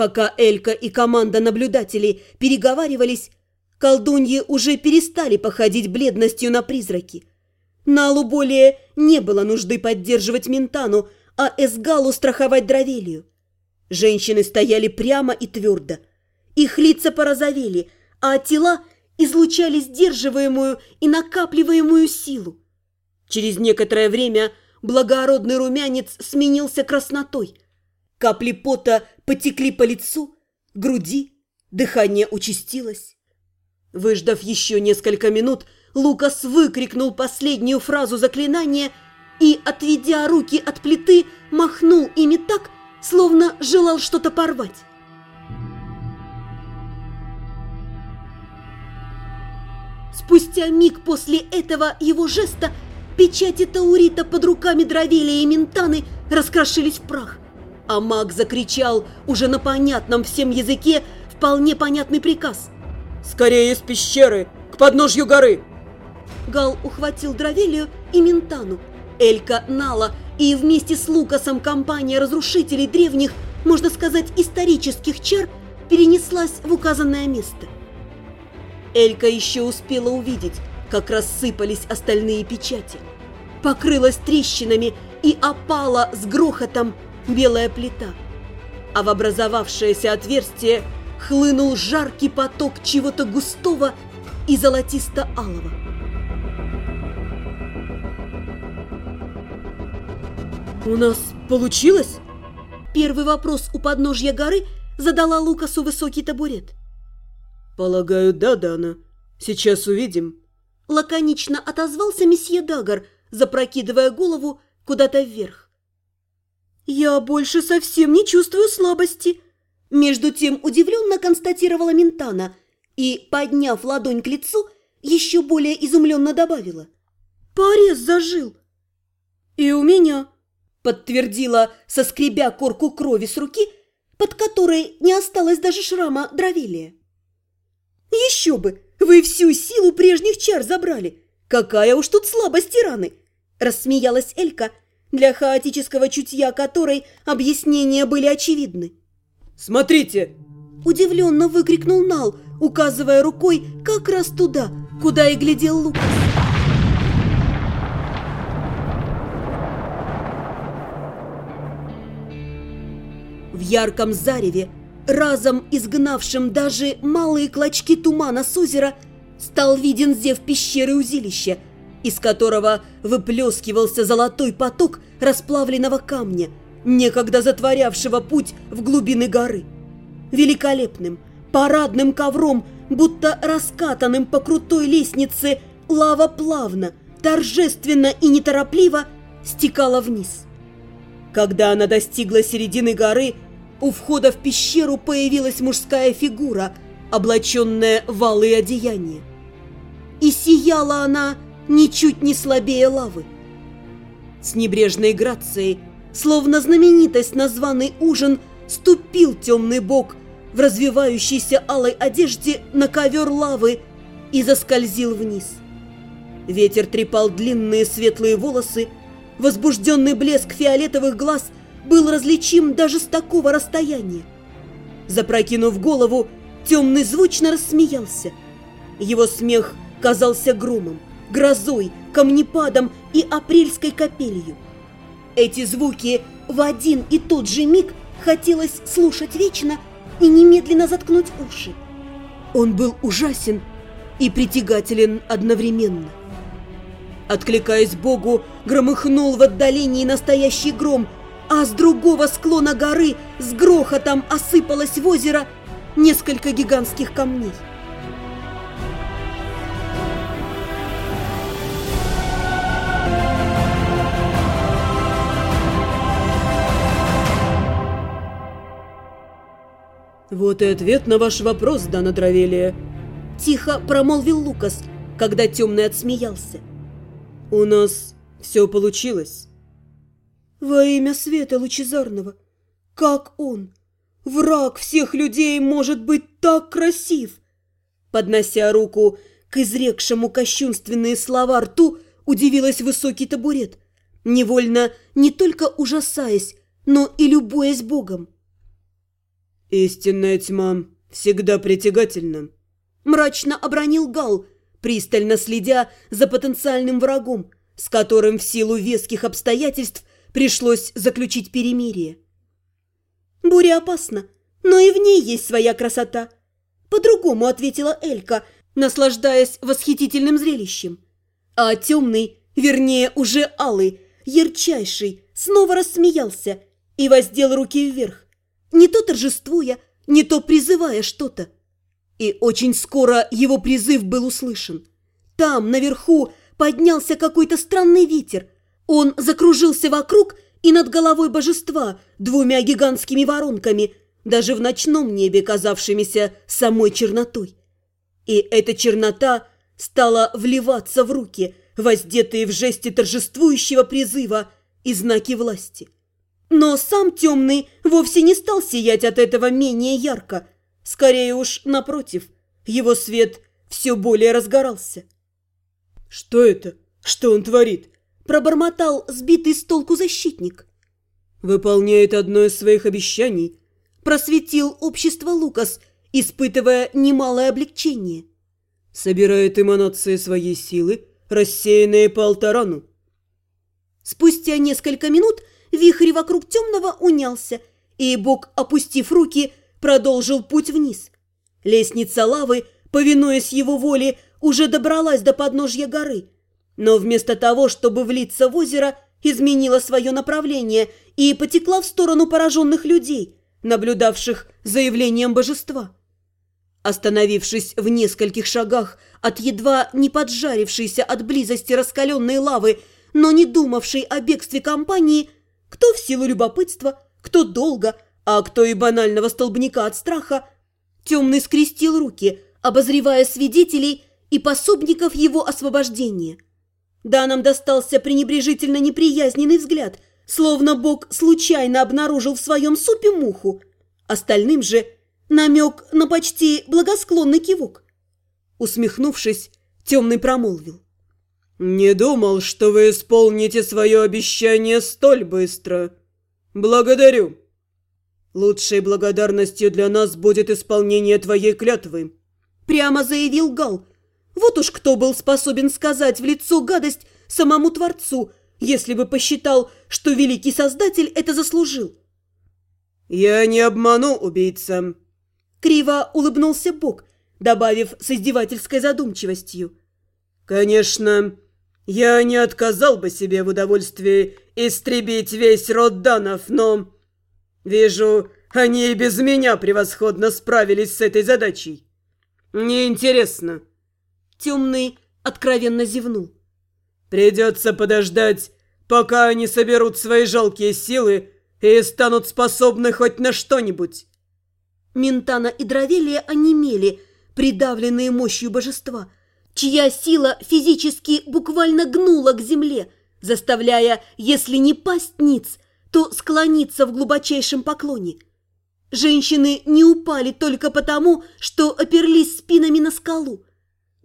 Пока Элька и команда наблюдателей переговаривались, колдуньи уже перестали походить бледностью на призраки. Налу более не было нужды поддерживать Ментану, а Эсгалу страховать Дравелию. Женщины стояли прямо и твердо. Их лица порозовели, а тела излучали сдерживаемую и накапливаемую силу. Через некоторое время благородный румянец сменился краснотой. Капли пота потекли по лицу, груди, дыхание участилось. Выждав еще несколько минут, Лукас выкрикнул последнюю фразу заклинания и, отведя руки от плиты, махнул ими так, словно желал что-то порвать. Спустя миг после этого его жеста печати Таурита под руками Дравелия и Ментаны раскрошились в прах, а маг закричал уже на понятном всем языке вполне понятный приказ. «Скорее из пещеры, к подножью горы!» Гал ухватил Дравелию и Ментану, Элька Нала и вместе с Лукасом компания разрушителей древних, можно сказать, исторических чар перенеслась в указанное место. Элька еще успела увидеть, как рассыпались остальные печати. Покрылась трещинами и опала с грохотом белая плита. А в образовавшееся отверстие хлынул жаркий поток чего-то густого и золотисто-алого. «У нас получилось?» Первый вопрос у подножья горы задала Лукасу высокий табурет. «Полагаю, да, Дана. Сейчас увидим». Лаконично отозвался месье Дагар, запрокидывая голову куда-то вверх. «Я больше совсем не чувствую слабости», между тем удивленно констатировала Ментана и, подняв ладонь к лицу, еще более изумленно добавила. «Порез зажил!» «И у меня!» подтвердила, соскребя корку крови с руки, под которой не осталось даже шрама дровелия. «Еще бы! Вы всю силу прежних чар забрали! Какая уж тут слабость и раны!» Рассмеялась Элька, для хаотического чутья которой объяснения были очевидны. «Смотрите!» Удивленно выкрикнул Нал, указывая рукой как раз туда, куда и глядел Лукас. В ярком зареве, разом изгнавшим даже малые клочки тумана с озера, стал виден зев пещеры узилища, из которого выплескивался золотой поток расплавленного камня, некогда затворявшего путь в глубины горы. Великолепным, парадным ковром, будто раскатанным по крутой лестнице, лава плавно, торжественно и неторопливо стекала вниз. Когда она достигла середины горы, у входа в пещеру появилась мужская фигура, облаченная в алые одеяния. И сияла она ничуть не слабее лавы. С небрежной грацией, словно знаменитость на званый ужин, ступил темный бог в развивающейся алой одежде на ковер лавы и заскользил вниз. Ветер трепал длинные светлые волосы, Возбужденный блеск фиолетовых глаз был различим даже с такого расстояния. Запрокинув голову, темный звучно рассмеялся. Его смех казался громом, грозой, камнепадом и апрельской капелью. Эти звуки в один и тот же миг хотелось слушать вечно и немедленно заткнуть уши. Он был ужасен и притягателен одновременно. Откликаясь Богу, громыхнул в отдалении настоящий гром, а с другого склона горы с грохотом осыпалось в озеро несколько гигантских камней. «Вот и ответ на ваш вопрос, Дана Дравелия!» Тихо промолвил Лукас, когда темный отсмеялся. У нас все получилось. Во имя света лучезарного, как он, враг всех людей, может быть так красив? Поднося руку к изрекшему кощунственные слова рту, удивилась высокий табурет, невольно не только ужасаясь, но и любуясь Богом. Истинная тьма всегда притягательна. Мрачно обронил Гал, пристально следя за потенциальным врагом, с которым в силу веских обстоятельств пришлось заключить перемирие. «Буря опасна, но и в ней есть своя красота», – по-другому ответила Элька, наслаждаясь восхитительным зрелищем. А темный, вернее, уже алый, ярчайший, снова рассмеялся и воздел руки вверх, не то торжествуя, не то призывая что-то. И очень скоро его призыв был услышан. Там, наверху, поднялся какой-то странный ветер. Он закружился вокруг и над головой божества двумя гигантскими воронками, даже в ночном небе казавшимися самой чернотой. И эта чернота стала вливаться в руки, воздетые в жесте торжествующего призыва и знаки власти. Но сам темный вовсе не стал сиять от этого менее ярко. Скорее уж, напротив, его свет все более разгорался. «Что это? Что он творит?» – пробормотал сбитый с толку защитник. «Выполняет одно из своих обещаний», – просветил общество Лукас, испытывая немалое облегчение. «Собирает эманации своей силы, рассеянные по Алтарану». Спустя несколько минут вихрь вокруг темного унялся, и Бог, опустив руки, продолжил путь вниз. Лестница лавы, повинуясь его воле, уже добралась до подножья горы, но вместо того, чтобы влиться в озеро, изменила свое направление и потекла в сторону пораженных людей, наблюдавших за явлением божества. Остановившись в нескольких шагах от едва не поджарившейся от близости раскаленной лавы, но не думавшей о бегстве компании, кто в силу любопытства, кто долго, а кто и банального столбняка от страха, темный скрестил руки, обозревая свидетелей и пособников его освобождения. Да, нам достался пренебрежительно неприязненный взгляд, словно Бог случайно обнаружил в своем супе муху. Остальным же намек на почти благосклонный кивок. Усмехнувшись, темный промолвил. «Не думал, что вы исполните свое обещание столь быстро. Благодарю. Лучшей благодарностью для нас будет исполнение твоей клятвы», прямо заявил Гал. Вот уж кто был способен сказать в лицо гадость самому Творцу, если бы посчитал, что Великий Создатель это заслужил. «Я не обману убийца», — криво улыбнулся Бог, добавив с издевательской задумчивостью. «Конечно, я не отказал бы себе в удовольствии истребить весь род Данов, но... Вижу, они и без меня превосходно справились с этой задачей. Неинтересно». Темный откровенно зевнул. «Придется подождать, пока они соберут свои жалкие силы и станут способны хоть на что-нибудь». Ментана и Дравелия онемели, придавленные мощью божества, чья сила физически буквально гнула к земле, заставляя, если не пасть ниц, то склониться в глубочайшем поклоне. Женщины не упали только потому, что оперлись спинами на скалу.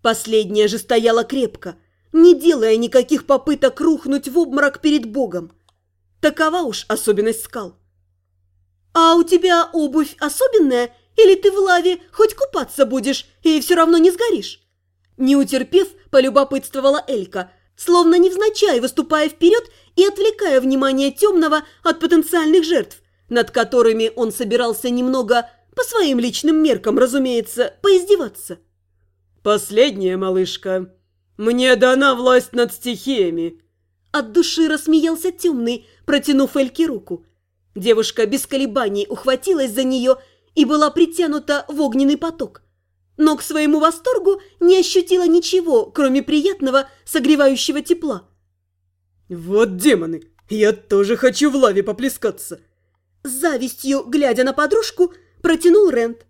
Последняя же стояла крепко, не делая никаких попыток рухнуть в обморок перед Богом. Такова уж особенность скал. «А у тебя обувь особенная, или ты в лаве хоть купаться будешь и все равно не сгоришь?» Не утерпев, полюбопытствовала Элька, словно невзначай выступая вперед и отвлекая внимание темного от потенциальных жертв, над которыми он собирался немного, по своим личным меркам, разумеется, поиздеваться. «Последняя, малышка. Мне дана власть над стихиями». От души рассмеялся темный, протянув Эльке руку. Девушка без колебаний ухватилась за нее и была притянута в огненный поток. Но к своему восторгу не ощутила ничего, кроме приятного согревающего тепла. «Вот демоны! Я тоже хочу в лаве поплескаться!» С завистью, глядя на подружку, протянул Рент.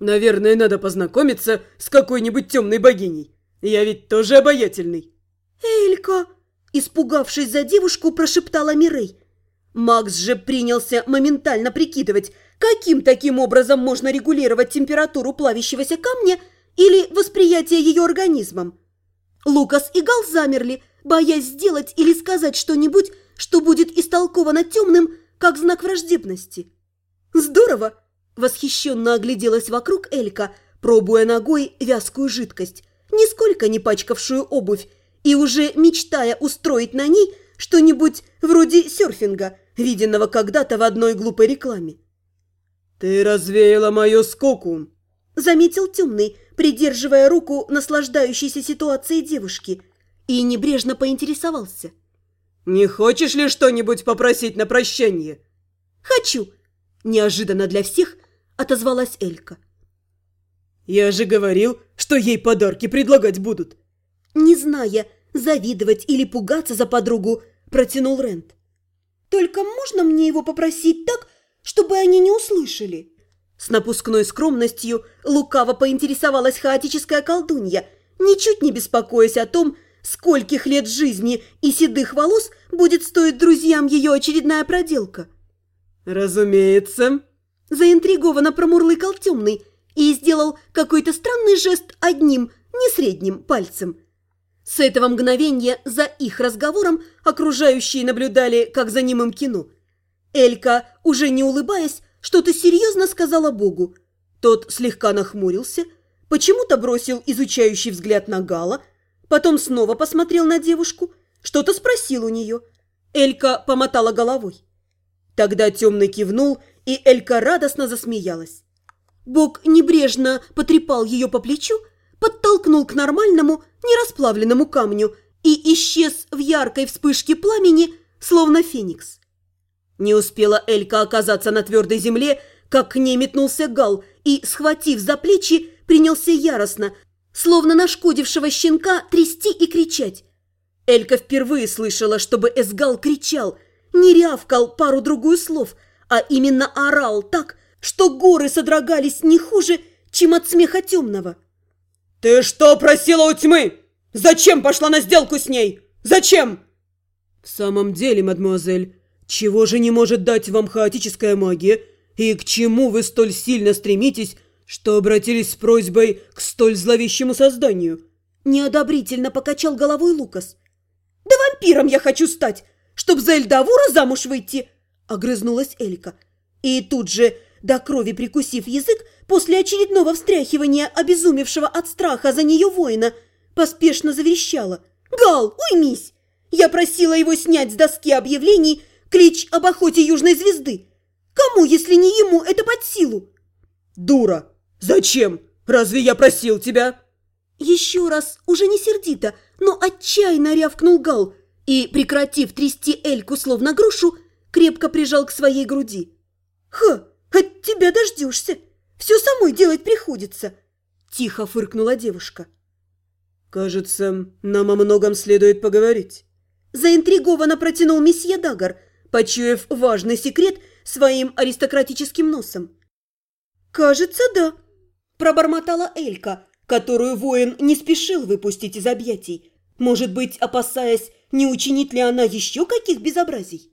Наверное, надо познакомиться с какой-нибудь темной богиней. Я ведь тоже обаятельный. Элька! Испугавшись за девушку, прошептала Мирей. Макс же принялся моментально прикидывать, каким таким образом можно регулировать температуру плавящегося камня или восприятие ее организмом. Лукас и Гал замерли, боясь сделать или сказать что-нибудь, что будет истолковано темным, как знак враждебности. «Здорово!» Восхищенно огляделась вокруг Элька, пробуя ногой вязкую жидкость, нисколько не пачкавшую обувь, и уже мечтая устроить на ней что-нибудь вроде серфинга, виденного когда-то в одной глупой рекламе. «Ты развеяла мою скуку», — заметил темный, придерживая руку наслаждающейся ситуацией девушки, и небрежно поинтересовался. «Не хочешь ли что-нибудь попросить на прощание?» «Хочу!» – неожиданно для всех отозвалась Элька. «Я же говорил, что ей подарки предлагать будут!» Не зная, завидовать или пугаться за подругу, протянул Рент. «Только можно мне его попросить так, чтобы они не услышали?» С напускной скромностью лукаво поинтересовалась хаотическая колдунья, ничуть не беспокоясь о том, скольких лет жизни и седых волос будет стоить друзьям ее очередная проделка. «Разумеется», – заинтригованно промурлыкал темный и сделал какой-то странный жест одним, не средним пальцем. С этого мгновения за их разговором окружающие наблюдали, как за немым кино. Элька, уже не улыбаясь, что-то серьезно сказала Богу. Тот слегка нахмурился, почему-то бросил изучающий взгляд на Гала, потом снова посмотрел на девушку, что-то спросил у нее. Элька помотала головой. Тогда темный кивнул, и Элька радостно засмеялась. Бог небрежно потрепал ее по плечу, подтолкнул к нормальному, нерасплавленному камню и исчез в яркой вспышке пламени, словно феникс. Не успела Элька оказаться на твердой земле, как к ней метнулся Гал и, схватив за плечи, принялся яростно, словно нашкодившего щенка, трясти и кричать. Элька впервые слышала, чтобы Эсгал кричал, не рявкал пару-другую слов, а именно орал так, что горы содрогались не хуже, чем от смеха темного. «Ты что просила у тьмы? Зачем пошла на сделку с ней? Зачем?» «В самом деле, мадемуазель, чего же не может дать вам хаотическая магия? И к чему вы столь сильно стремитесь, что обратились с просьбой к столь зловещему созданию?» Неодобрительно покачал головой Лукас. «Да вампиром я хочу стать, чтоб за Эльдавура замуж выйти!» Огрызнулась Элька. И тут же, до крови прикусив язык, после очередного встряхивания обезумевшего от страха за нее воина, поспешно заверещала. «Гал, уймись! Я просила его снять с доски объявлений клич об охоте Южной Звезды. Кому, если не ему, это под силу?» «Дура!» «Зачем? Разве я просил тебя?» Еще раз, уже не сердито, но отчаянно рявкнул Гал и, прекратив трясти Эльку словно грушу, крепко прижал к своей груди. «Ха, от тебя дождешься! Все самой делать приходится!» Тихо фыркнула девушка. «Кажется, нам о многом следует поговорить». Заинтригованно протянул месье Дагар, почуяв важный секрет своим аристократическим носом. «Кажется, да», Пробормотала Элька, которую воин не спешил выпустить из объятий. Может быть, опасаясь, не учинит ли она еще каких безобразий?